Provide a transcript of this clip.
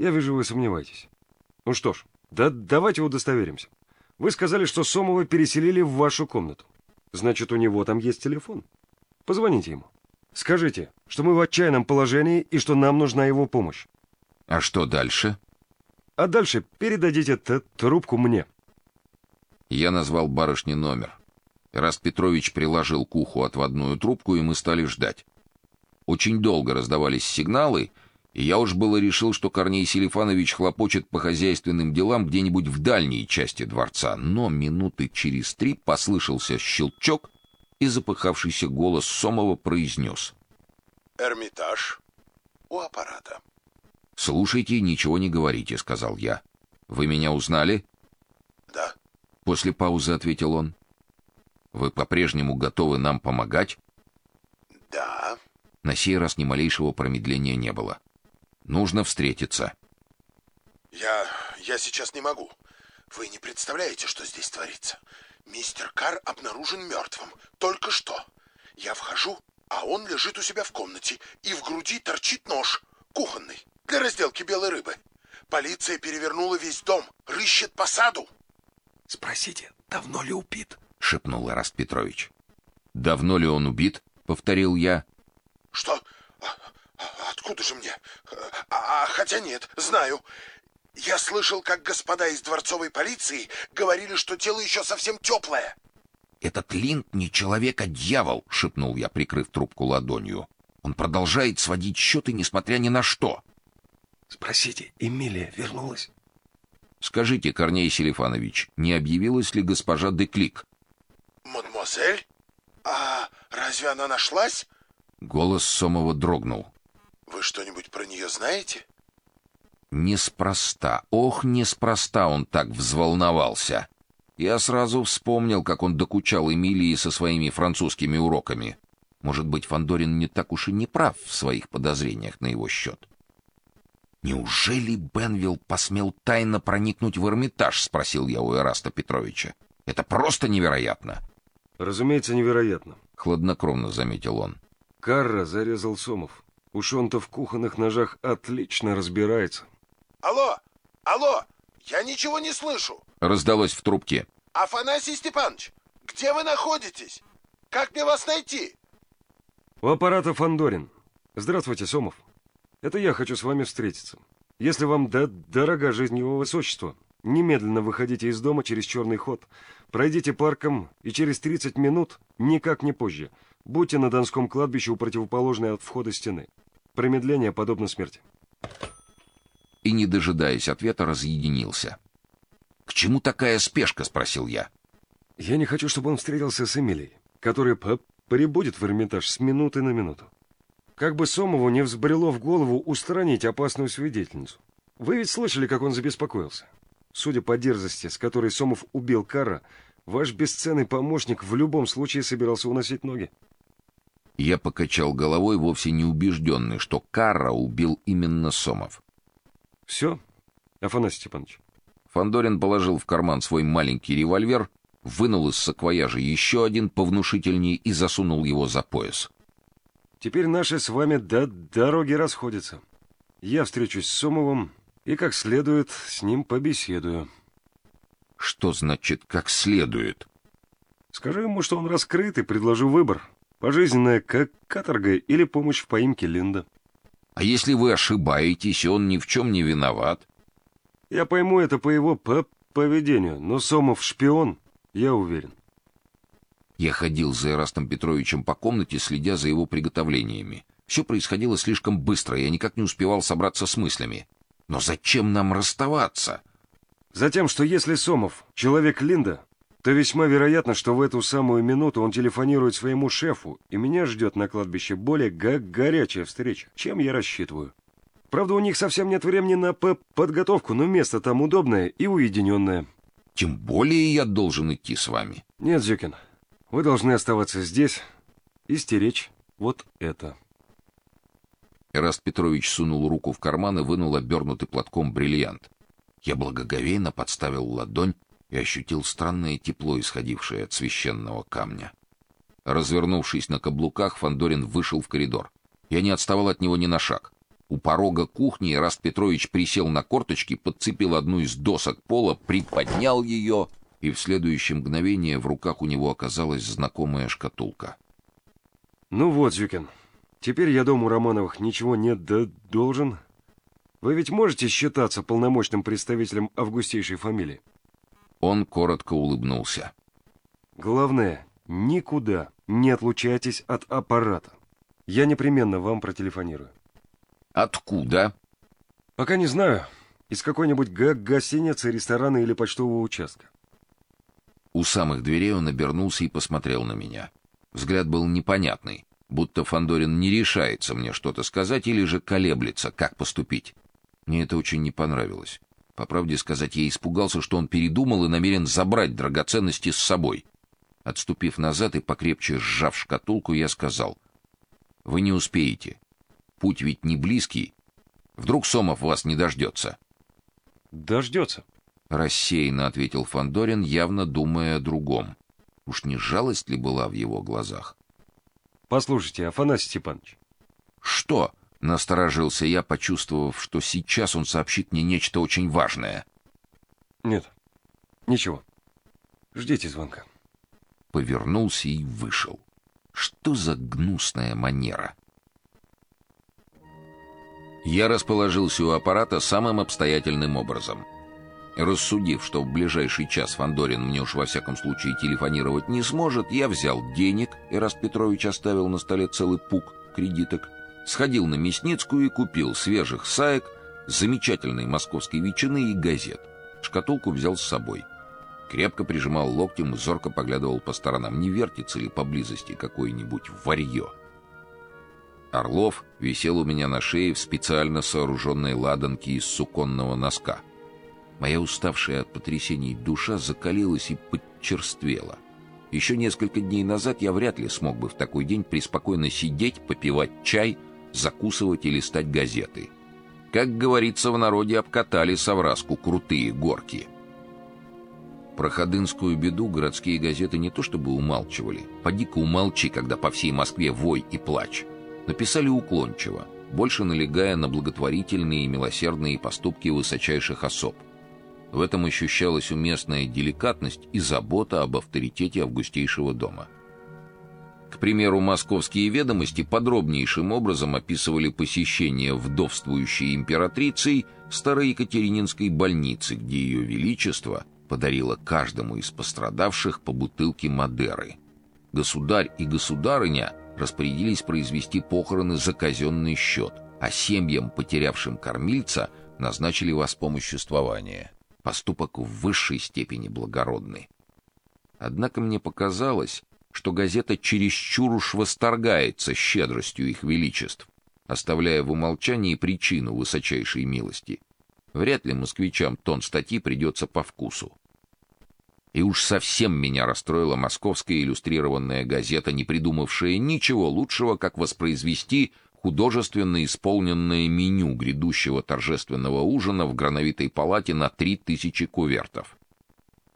Я вижу, вы сомневаетесь. Ну что ж, да давайте удостоверимся. Вы сказали, что Сомова переселили в вашу комнату. Значит, у него там есть телефон. Позвоните ему. Скажите, что мы в отчаянном положении и что нам нужна его помощь. А что дальше? А дальше передадите эту трубку мне. Я назвал барышне номер. Раст Петрович приложил к уху отводную трубку, и мы стали ждать. Очень долго раздавались сигналы, и я уж было решил, что Корней Селифанович хлопочет по хозяйственным делам где-нибудь в дальней части дворца, но минуты через три послышался щелчок, и запыхавшийся голос Сомова произнес. «Эрмитаж у аппарата». «Слушайте, ничего не говорите», — сказал я. «Вы меня узнали?» «Да». После паузы ответил он. «Вы по-прежнему готовы нам помогать?» «Да». На сей раз ни малейшего промедления не было. «Нужно встретиться». «Я... я сейчас не могу. Вы не представляете, что здесь творится. Мистер Кар обнаружен мертвым. Только что. Я вхожу, а он лежит у себя в комнате, и в груди торчит нож, кухонный, для разделки белой рыбы. Полиция перевернула весь дом, рыщет по саду. Спросите, давно ли убит? шепнул Раст Петрович. Давно ли он убит? повторил я. Что? Откуда же мне? А, а, хотя нет, знаю. Я слышал, как господа из дворцовой полиции говорили, что тело еще совсем теплое. Этот Линд не человек, а дьявол, шепнул я, прикрыв трубку ладонью. Он продолжает сводить счеты, несмотря ни на что. Спросите, Эмилия вернулась? Скажите, Корней Селифанович, не объявилась ли госпожа Деклик? Мадемуазель? А разве она нашлась? Голос Сомова дрогнул. Вы что-нибудь про нее знаете? Неспроста, ох, неспроста он так взволновался. Я сразу вспомнил, как он докучал Эмилии со своими французскими уроками. Может быть, Фандорин не так уж и не прав в своих подозрениях на его счет. Неужели Бенвилл посмел тайно проникнуть в Эрмитаж, спросил я у Эраста Петровича. Это просто невероятно. Разумеется, невероятно, хладнокровно заметил он. Карра зарезал Сомов. Уж он-то в кухонных ножах отлично разбирается. Алло! Алло! Я ничего не слышу. Раздалось в трубке. Афанасий Степанович, где вы находитесь? Как мне вас найти? У аппарата Фандорин. Здравствуйте, Сомов. Это я хочу с вами встретиться. Если вам да дорога жизнь его высочества, немедленно выходите из дома через черный ход, пройдите парком и через 30 минут, никак не позже, будьте на Донском кладбище у противоположной от входа стены. Промедление подобно смерти. И, не дожидаясь ответа, разъединился. «К чему такая спешка?» — спросил я. «Я не хочу, чтобы он встретился с Эмилией, которая прибудет в Эрмитаж с минуты на минуту. Как бы Сомову не взбрело в голову устранить опасную свидетельницу. Вы ведь слышали, как он забеспокоился. Судя по дерзости, с которой Сомов убил Кара, ваш бесценный помощник в любом случае собирался уносить ноги. Я покачал головой, вовсе не убежденный, что Карра убил именно Сомов. Все, Афанасий Степанович. Фандорин положил в карман свой маленький револьвер, вынул из саквояжа еще один повнушительней и засунул его за пояс. Теперь наши с вами до дороги расходятся. Я встречусь с Сомовым и как следует с ним побеседую. Что значит как следует? Скажи ему, что он раскрыт и предложу выбор: пожизненная как каторга или помощь в поимке Линда. А если вы ошибаетесь, и он ни в чем не виноват? Я пойму это по его по поведению, но Сомов шпион, я уверен. Я ходил за Эрастом Петровичем по комнате, следя за его приготовлениями. Все происходило слишком быстро, я никак не успевал собраться с мыслями. Но зачем нам расставаться? Затем, что если Сомов человек Линда, то весьма вероятно, что в эту самую минуту он телефонирует своему шефу, и меня ждет на кладбище более го горячая встреча, чем я рассчитываю. Правда, у них совсем нет времени на подготовку, но место там удобное и уединенное. Тем более я должен идти с вами. Нет, Зюкин, вы должны оставаться здесь и стеречь вот это. Эраст Петрович сунул руку в карман и вынул обернутый платком бриллиант. Я благоговейно подставил ладонь и ощутил странное тепло, исходившее от священного камня. Развернувшись на каблуках, Фандорин вышел в коридор. Я не отставал от него ни на шаг. У порога кухни Раст Петрович присел на корточки, подцепил одну из досок пола, приподнял ее, и в следующее мгновение в руках у него оказалась знакомая шкатулка. Ну вот, Зюкин, теперь я дому Романовых ничего не да должен. Вы ведь можете считаться полномочным представителем августейшей фамилии? Он коротко улыбнулся. Главное, никуда не отлучайтесь от аппарата. Я непременно вам протелефонирую. Откуда? Пока не знаю. Из какой-нибудь гостиницы, ресторана или почтового участка. У самых дверей он обернулся и посмотрел на меня. Взгляд был непонятный, будто Фандорин не решается мне что-то сказать или же колеблется, как поступить. Мне это очень не понравилось. По правде сказать, я испугался, что он передумал и намерен забрать драгоценности с собой. Отступив назад и покрепче сжав шкатулку, я сказал: "Вы не успеете. Путь ведь не близкий. Вдруг Сомов вас не дождется?» Дождется. рассеянно ответил Фандорин, явно думая о другом. Уж не жалость ли была в его глазах? Послушайте, Афанасий Степанович, Что? Насторожился я, почувствовав, что сейчас он сообщит мне нечто очень важное. Нет, ничего. Ждите звонка. Повернулся и вышел. Что за гнусная манера? Я расположился у аппарата самым обстоятельным образом. Рассудив, что в ближайший час Фандорин мне уж во всяком случае телефонировать не сможет, я взял денег, и раз Петрович оставил на столе целый пук кредиток, сходил на Мясницкую и купил свежих саек, замечательной московской ветчины и газет. Шкатулку взял с собой. Крепко прижимал локтем и зорко поглядывал по сторонам, не вертится ли поблизости какое-нибудь варье. Орлов висел у меня на шее в специально сооруженной ладанке из суконного носка. Моя уставшая от потрясений душа закалилась и подчерствела. Еще несколько дней назад я вряд ли смог бы в такой день преспокойно сидеть, попивать чай, закусывать и листать газеты. Как говорится в народе, обкатали совраску крутые горки. Про ходынскую беду городские газеты не то чтобы умалчивали, поди-ка умолчи, когда по всей Москве вой и плач. Написали уклончиво, больше налегая на благотворительные и милосердные поступки высочайших особ. В этом ощущалась уместная деликатность и забота об авторитете августейшего дома. К примеру, московские ведомости подробнейшим образом описывали посещение вдовствующей императрицей Староекатерининской больницы, где ее величество подарило каждому из пострадавших по бутылке Мадеры. Государь и государыня распорядились произвести похороны за казенный счет, а семьям, потерявшим кормильца, назначили воспомоществование. Поступок в высшей степени благородный. Однако мне показалось, что газета чересчур уж восторгается щедростью их величеств, оставляя в умолчании причину высочайшей милости. Вряд ли москвичам тон статьи придется по вкусу. И уж совсем меня расстроила московская иллюстрированная газета, не придумавшая ничего лучшего, как воспроизвести художественно исполненное меню грядущего торжественного ужина в грановитой палате на три тысячи кувертов.